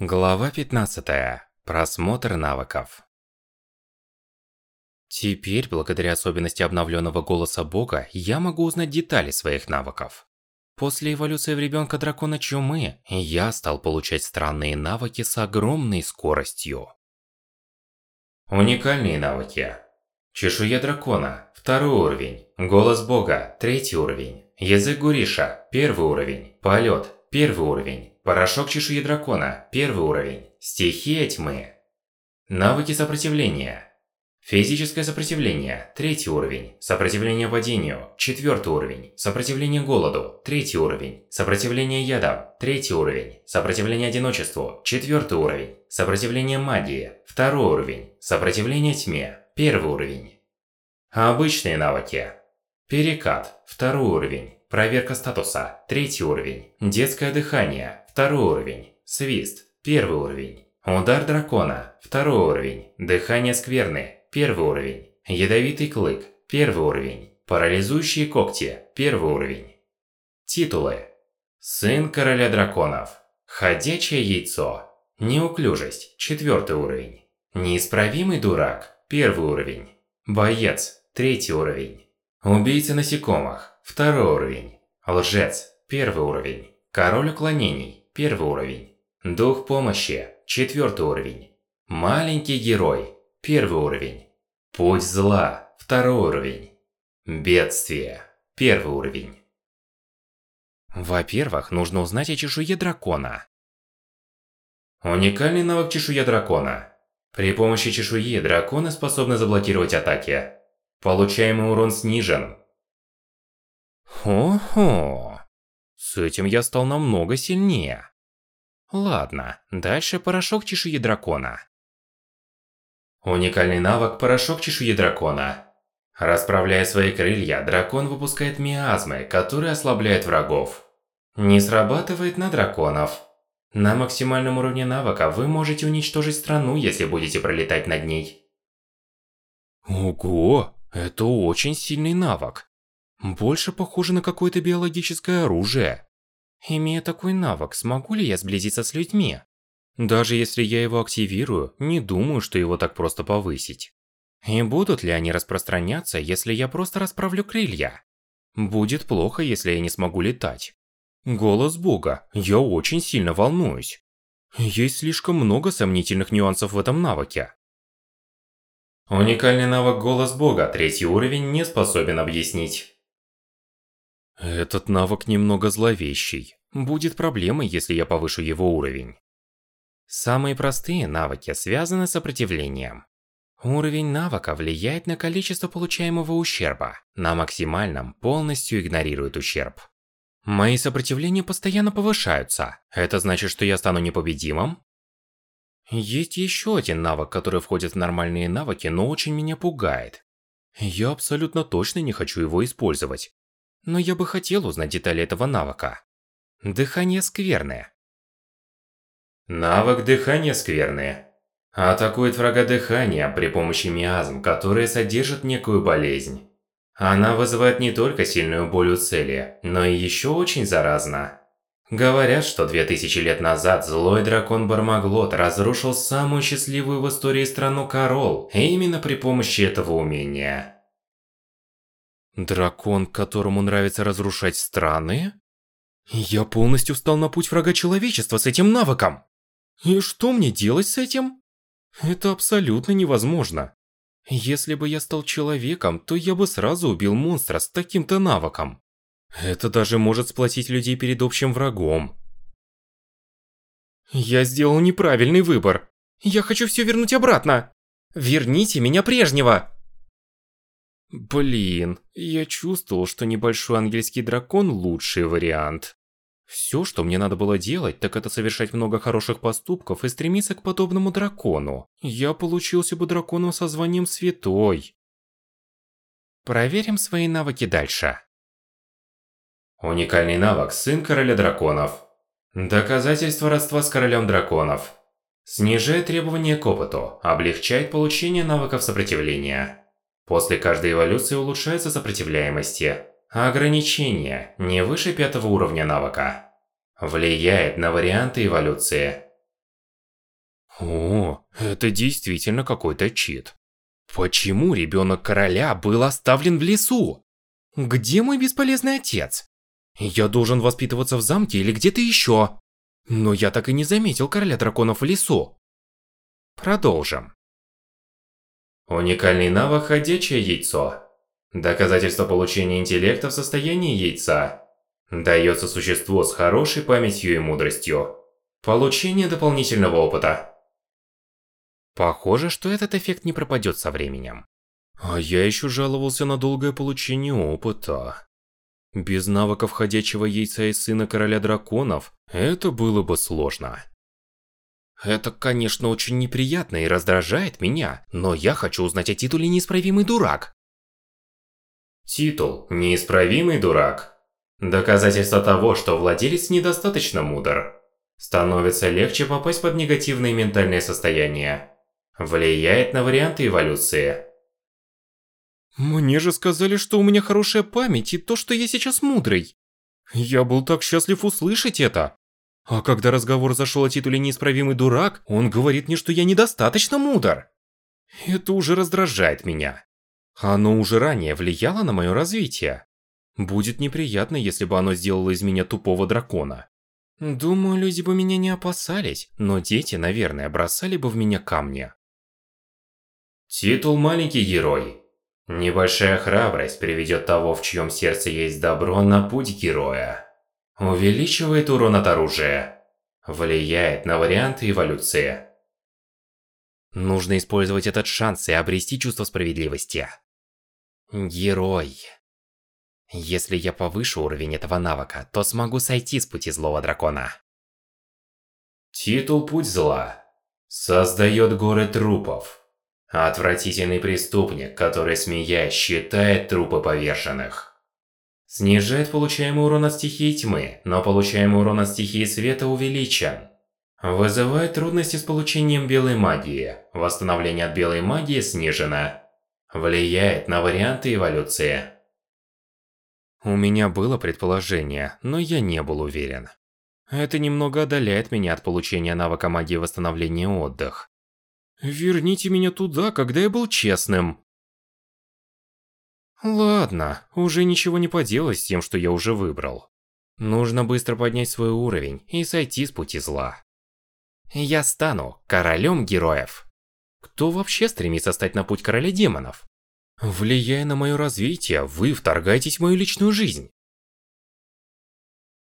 Глава 15. Просмотр навыков. Теперь, благодаря особенности обновленного голоса бога, я могу узнать детали своих навыков. После эволюции в ребенка дракона чумы, я стал получать странные навыки с огромной скоростью. Уникальные навыки. Чешуя дракона, второй уровень. Голос бога, третий уровень. Язык Гуриша, первый уровень. Полет, первый уровень. Порошок чешуи дракона, первый уровень. Стихия тьмы. Навыки сопротивления. Физическое сопротивление, третий уровень. Сопротивление падению, четвертый уровень. Сопротивление голоду, третий уровень. Сопротивление ядам, третий уровень. Сопротивление одиночеству, четвертый уровень. Сопротивление магии, второй уровень. Сопротивление тьме, первый уровень. Обычные навыки. Перекат, второй уровень. Проверка статуса, третий уровень. Детское дыхание, Второй уровень. Свист. Первый уровень. Удар дракона. Второй уровень. Дыхание скверны. Первый уровень. Ядовитый клык. Первый уровень. Парализующие когти. Первый уровень. Титулы. Сын короля драконов. Ходячее яйцо. Неуклюжесть. Четвертый уровень. Неисправимый дурак. Первый уровень. Боец. Третий уровень. Убийца насекомых. Второй уровень. Лжец. Первый уровень. Король уклонений. Первый уровень. Дух помощи. Четвертый уровень. Маленький герой. Первый уровень. Путь зла. Второй уровень. Бедствие. Первый уровень. Во-первых, нужно узнать о чешуе дракона. Уникальный навык чешуя дракона. При помощи чешуи драконы способны заблокировать атаки. Получаемый урон снижен. Хо-хо. С этим я стал намного сильнее. Ладно, дальше порошок чешуи дракона. Уникальный навык порошок чешуи дракона. Расправляя свои крылья, дракон выпускает миазмы, которые ослабляют врагов. Не срабатывает на драконов. На максимальном уровне навыка вы можете уничтожить страну, если будете пролетать над ней. Ого, это очень сильный навык. Больше похоже на какое-то биологическое оружие. Имея такой навык, смогу ли я сблизиться с людьми? Даже если я его активирую, не думаю, что его так просто повысить. И будут ли они распространяться, если я просто расправлю крылья? Будет плохо, если я не смогу летать. Голос бога, я очень сильно волнуюсь. Есть слишком много сомнительных нюансов в этом навыке. Уникальный навык Голос Бога, третий уровень, не способен объяснить. Этот навык немного зловещий. Будет проблемой, если я повышу его уровень. Самые простые навыки связаны с сопротивлением. Уровень навыка влияет на количество получаемого ущерба. На максимальном полностью игнорирует ущерб. Мои сопротивления постоянно повышаются. Это значит, что я стану непобедимым? Есть еще один навык, который входит в нормальные навыки, но очень меня пугает. Я абсолютно точно не хочу его использовать но я бы хотел узнать детали этого навыка. Дыхание скверное. Навык дыхания скверное. Атакует врага дыхания при помощи миазм, которые содержат некую болезнь. Она вызывает не только сильную боль у цели, но и еще очень заразна. Говорят, что 2000 лет назад злой дракон Бармаглот разрушил самую счастливую в истории страну Корол именно при помощи этого умения. Дракон, которому нравится разрушать страны? Я полностью встал на путь врага человечества с этим навыком. И что мне делать с этим? Это абсолютно невозможно. Если бы я стал человеком, то я бы сразу убил монстра с таким-то навыком. Это даже может сплотить людей перед общим врагом. Я сделал неправильный выбор. Я хочу все вернуть обратно. Верните меня прежнего. Блин, я чувствовал, что небольшой ангельский дракон лучший вариант. Все, что мне надо было делать, так это совершать много хороших поступков и стремиться к подобному дракону. Я получился бы драконом со званием Святой. Проверим свои навыки дальше. Уникальный навык Сын Короля Драконов. Доказательство родства с Королем Драконов. Снижает требования к опыту, облегчает получение навыков сопротивления. После каждой эволюции улучшается сопротивляемости. Ограничение не выше пятого уровня навыка. Влияет на варианты эволюции. О, это действительно какой-то чит. Почему ребенок короля был оставлен в лесу? Где мой бесполезный отец? Я должен воспитываться в замке или где-то еще. Но я так и не заметил короля драконов в лесу. Продолжим. Уникальный навык «Ходячее яйцо». Доказательство получения интеллекта в состоянии яйца. Дается существу с хорошей памятью и мудростью. Получение дополнительного опыта. Похоже, что этот эффект не пропадет со временем. А я еще жаловался на долгое получение опыта. Без навыков ходячего яйца и сына короля драконов, это было бы сложно. Это, конечно, очень неприятно и раздражает меня, но я хочу узнать о титуле «Неисправимый дурак». Титул «Неисправимый дурак». Доказательство того, что владелец недостаточно мудр. Становится легче попасть под негативные ментальные состояния. Влияет на варианты эволюции. Мне же сказали, что у меня хорошая память и то, что я сейчас мудрый. Я был так счастлив услышать это. А когда разговор зашел о титуле «Неисправимый дурак», он говорит мне, что я недостаточно мудр. Это уже раздражает меня. Оно уже ранее влияло на мое развитие. Будет неприятно, если бы оно сделало из меня тупого дракона. Думаю, люди бы меня не опасались, но дети, наверное, бросали бы в меня камни. Титул «Маленький герой». Небольшая храбрость приведет того, в чьем сердце есть добро, на путь героя. Увеличивает урон от оружия. Влияет на варианты эволюции. Нужно использовать этот шанс и обрести чувство справедливости. Герой. Если я повышу уровень этого навыка, то смогу сойти с пути злого дракона. Титул «Путь зла». Создает горы трупов. Отвратительный преступник, который, смеясь, считает трупы повешенных. Снижает получаемый урон от стихии тьмы, но получаемый урон от стихии света увеличен. Вызывает трудности с получением белой магии. Восстановление от белой магии снижено. Влияет на варианты эволюции. У меня было предположение, но я не был уверен. Это немного отдаляет меня от получения навыка магии восстановления отдых. Верните меня туда, когда я был честным. Ладно, уже ничего не поделать с тем, что я уже выбрал. Нужно быстро поднять свой уровень и сойти с пути зла. Я стану королем героев. Кто вообще стремится стать на путь короля демонов? Влияя на мое развитие, вы вторгаетесь в мою личную жизнь.